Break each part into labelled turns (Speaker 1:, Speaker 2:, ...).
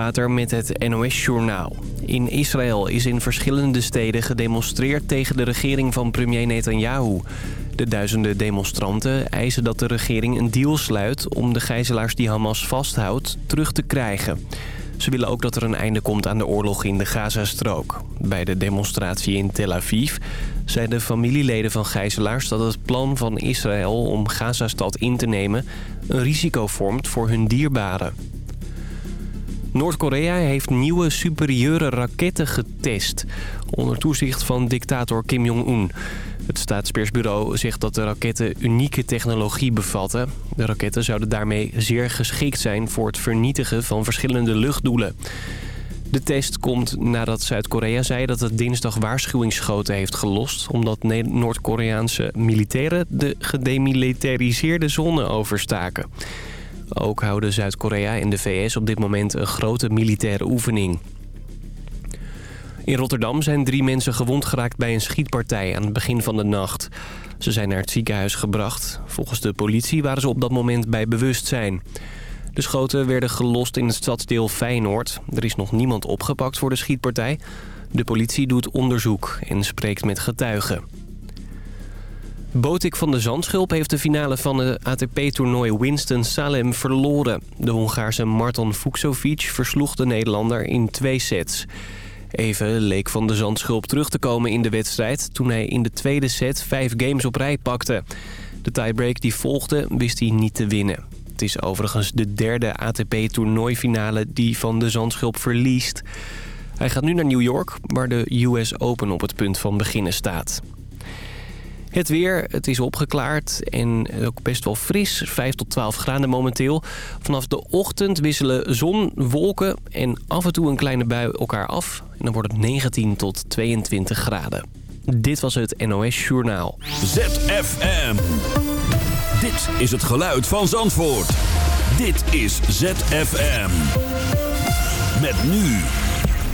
Speaker 1: Water met het NOS-journaal. In Israël is in verschillende steden gedemonstreerd tegen de regering van premier Netanyahu. De duizenden demonstranten eisen dat de regering een deal sluit... om de gijzelaars die Hamas vasthoudt terug te krijgen. Ze willen ook dat er een einde komt aan de oorlog in de Gazastrook. Bij de demonstratie in Tel Aviv zeiden familieleden van gijzelaars... dat het plan van Israël om Gazastad in te nemen... een risico vormt voor hun dierbaren. Noord-Korea heeft nieuwe superieure raketten getest. Onder toezicht van dictator Kim Jong-un. Het staatspersbureau zegt dat de raketten unieke technologie bevatten. De raketten zouden daarmee zeer geschikt zijn voor het vernietigen van verschillende luchtdoelen. De test komt nadat Zuid-Korea zei dat het dinsdag waarschuwingsschoten heeft gelost... omdat Noord-Koreaanse militairen de gedemilitariseerde zone overstaken. Ook houden Zuid-Korea en de VS op dit moment een grote militaire oefening. In Rotterdam zijn drie mensen gewond geraakt bij een schietpartij aan het begin van de nacht. Ze zijn naar het ziekenhuis gebracht. Volgens de politie waren ze op dat moment bij bewustzijn. De schoten werden gelost in het stadsdeel Feyenoord. Er is nog niemand opgepakt voor de schietpartij. De politie doet onderzoek en spreekt met getuigen. Botik van de Zandschulp heeft de finale van het ATP-toernooi Winston-Salem verloren. De Hongaarse Marton Fucsovic versloeg de Nederlander in twee sets. Even leek van de Zandschulp terug te komen in de wedstrijd... toen hij in de tweede set vijf games op rij pakte. De tiebreak die volgde wist hij niet te winnen. Het is overigens de derde ATP-toernooifinale die van de Zandschulp verliest. Hij gaat nu naar New York, waar de US Open op het punt van beginnen staat. Het weer, het is opgeklaard en ook best wel fris. 5 tot 12 graden momenteel. Vanaf de ochtend wisselen zon, wolken en af en toe een kleine bui elkaar af. En dan wordt het 19 tot 22 graden. Dit was het NOS Journaal.
Speaker 2: ZFM. Dit is het geluid van Zandvoort. Dit is ZFM. Met nu.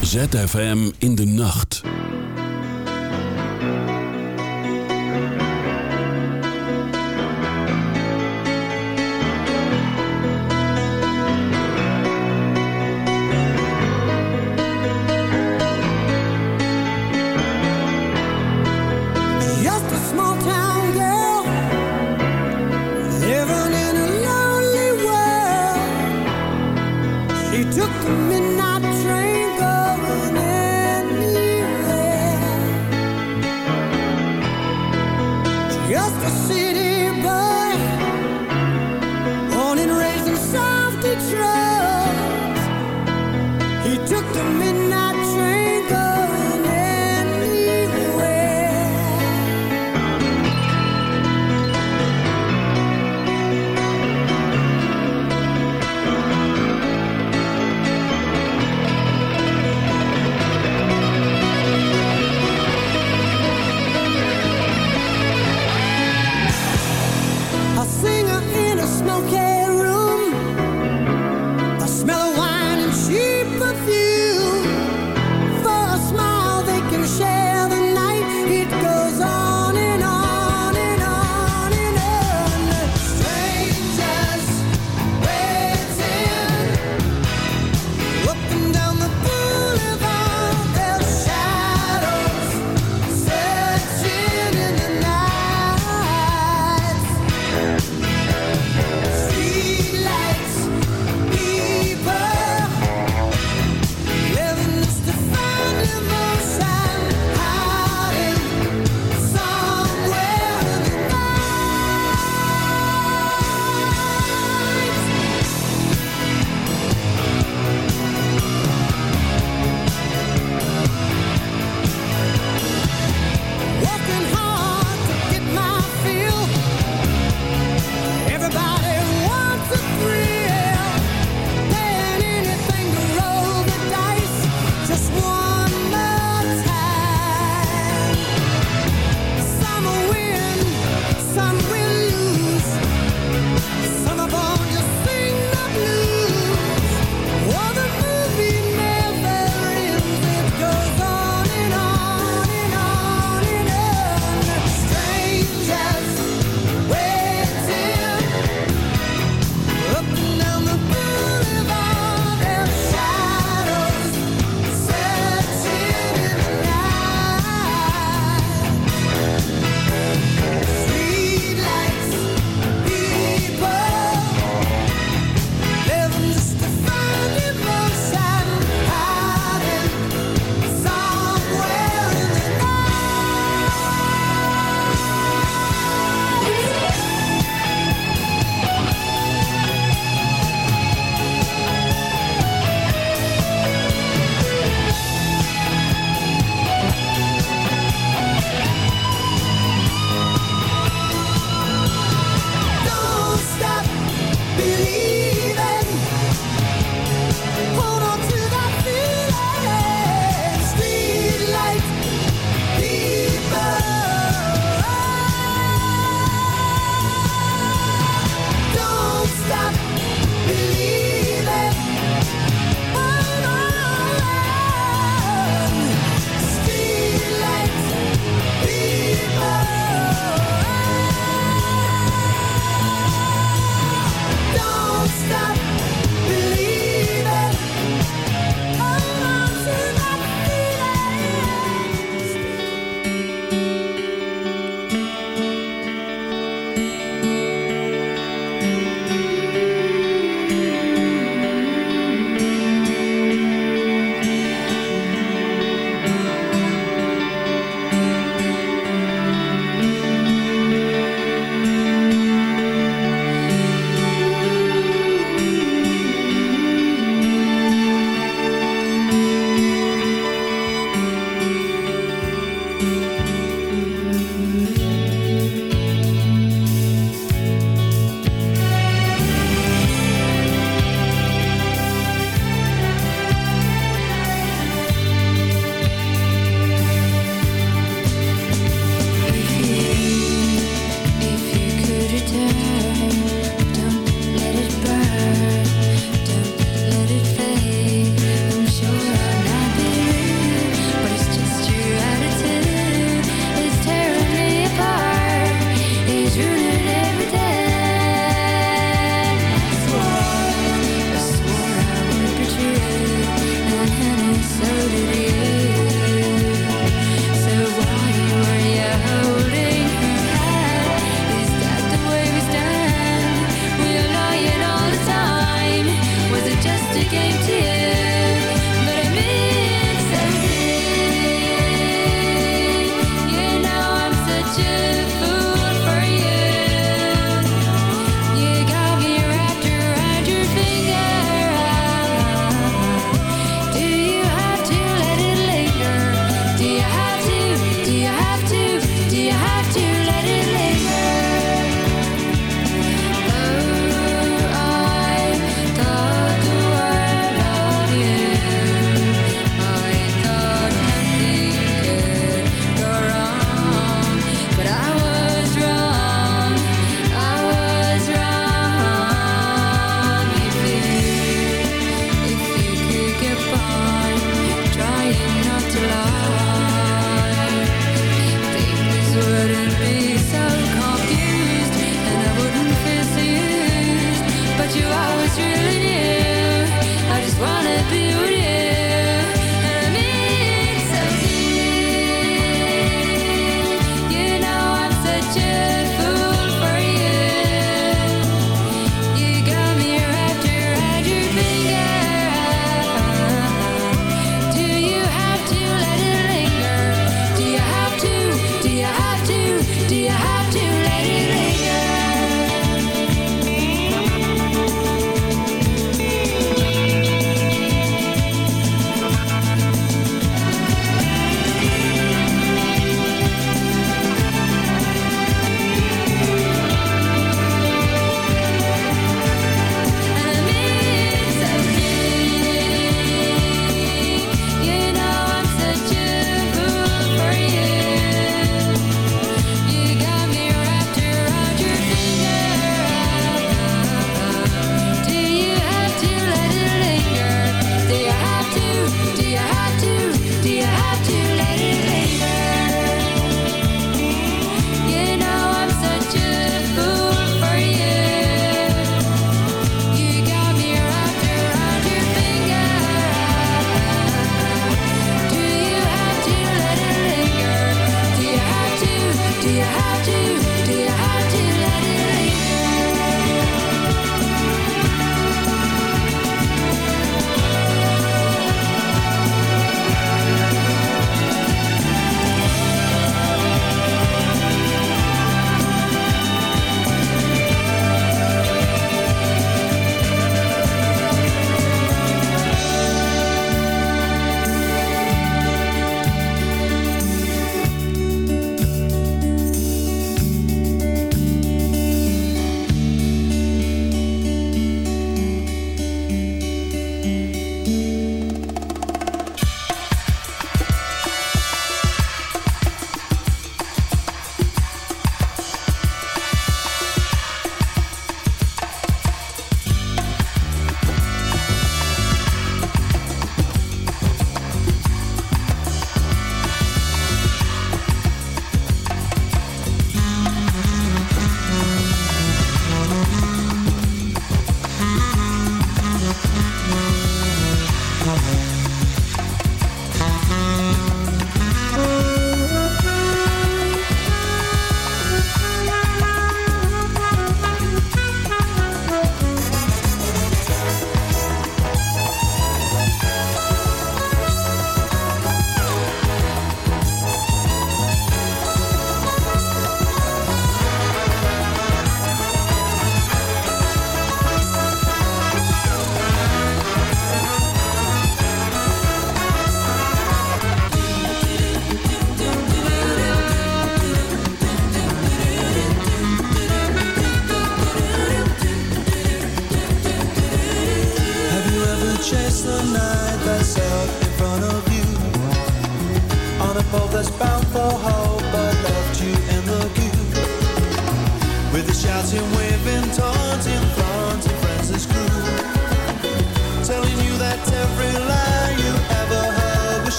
Speaker 2: ZFM in de nacht.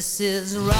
Speaker 3: This is wrong.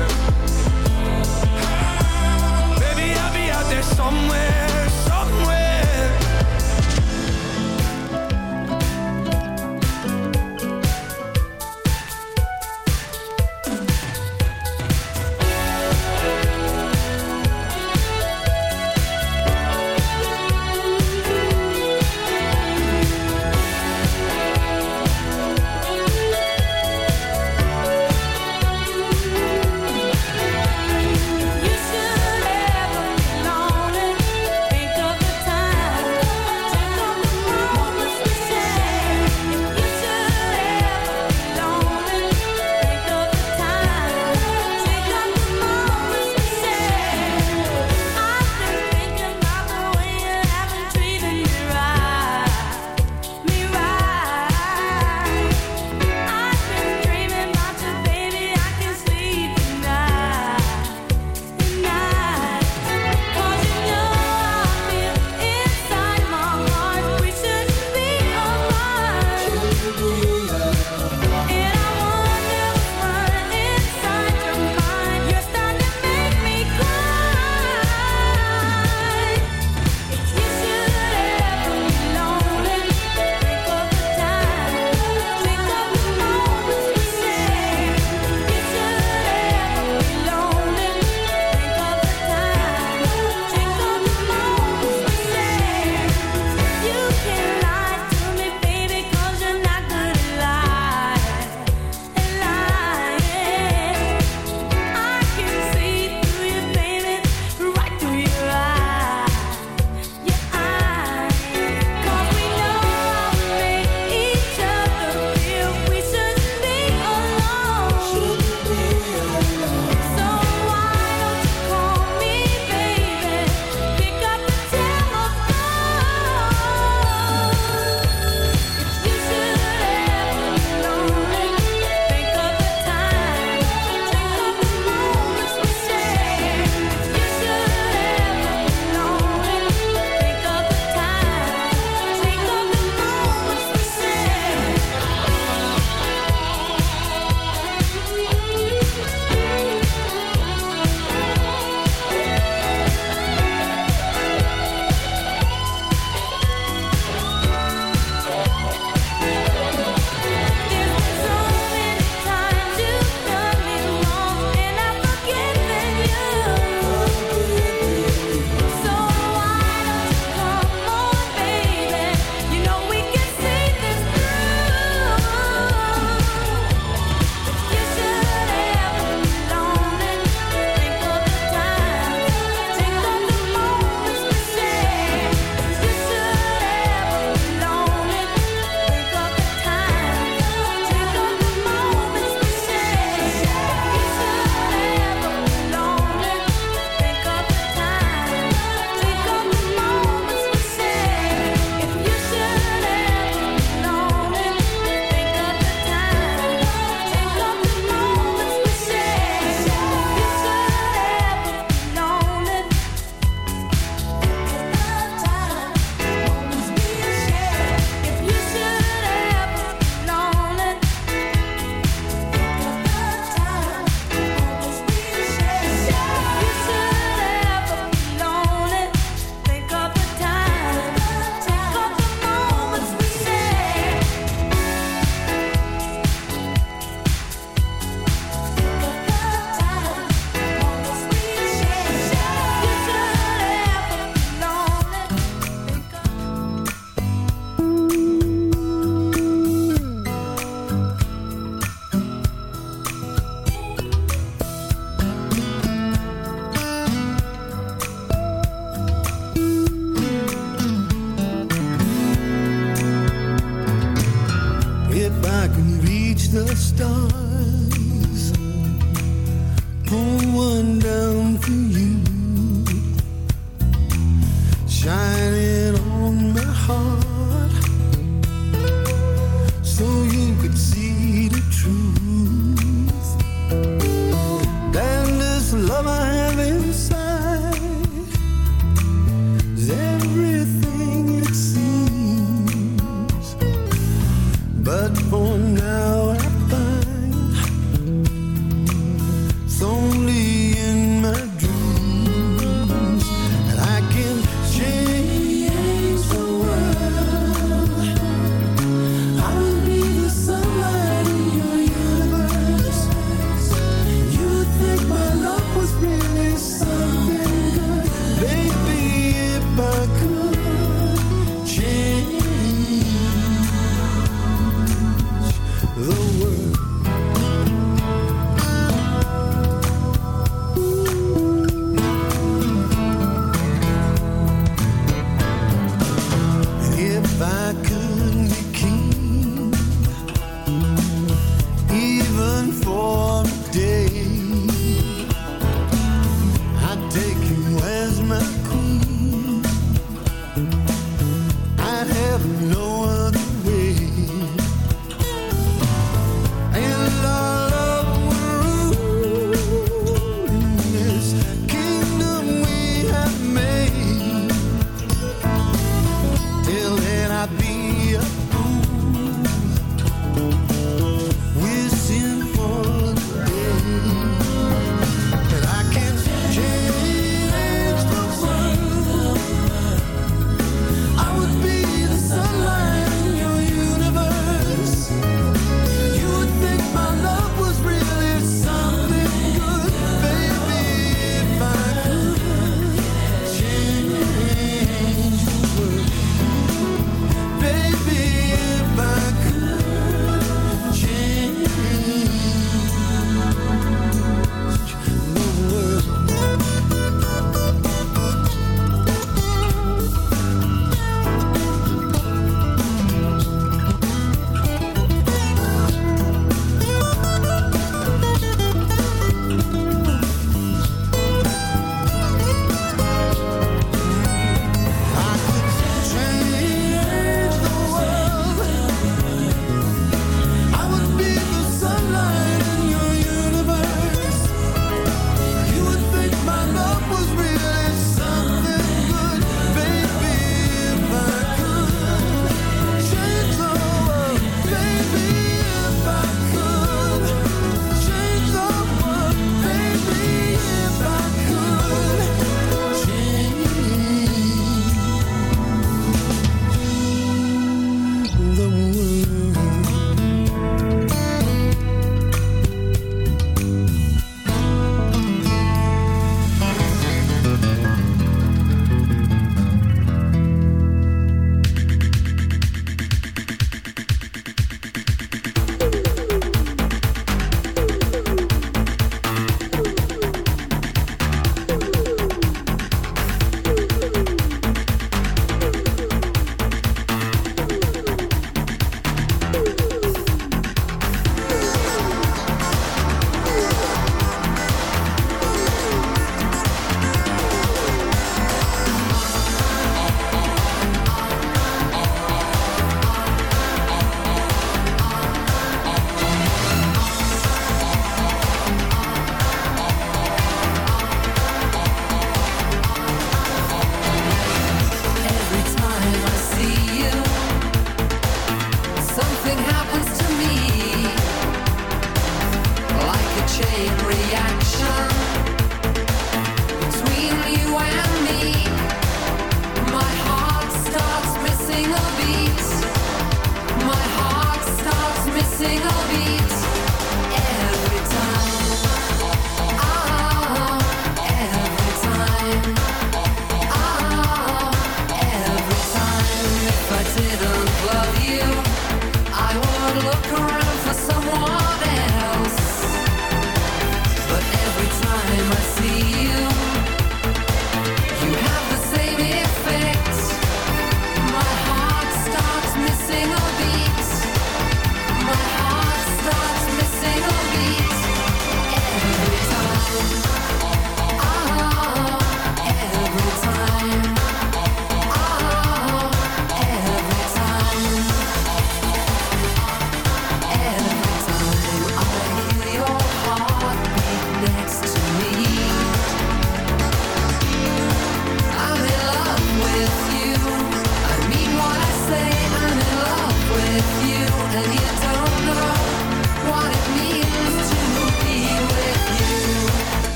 Speaker 4: the
Speaker 5: stars pull one down for you,
Speaker 6: shining.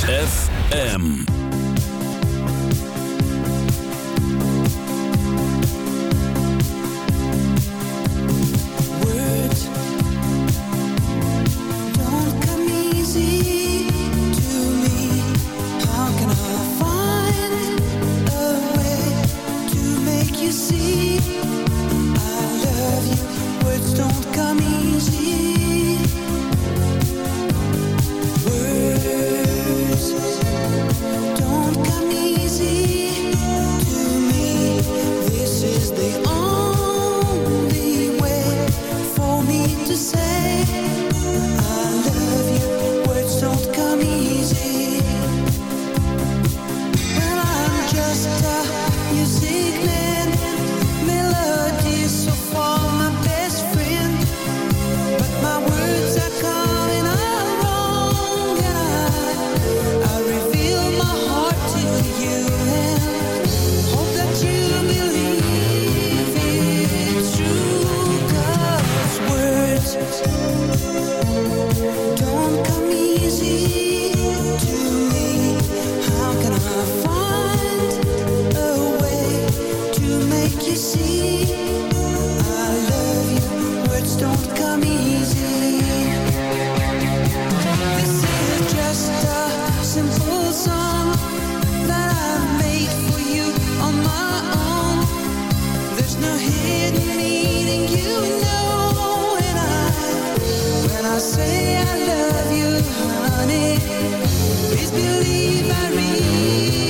Speaker 6: ZFM. believe I read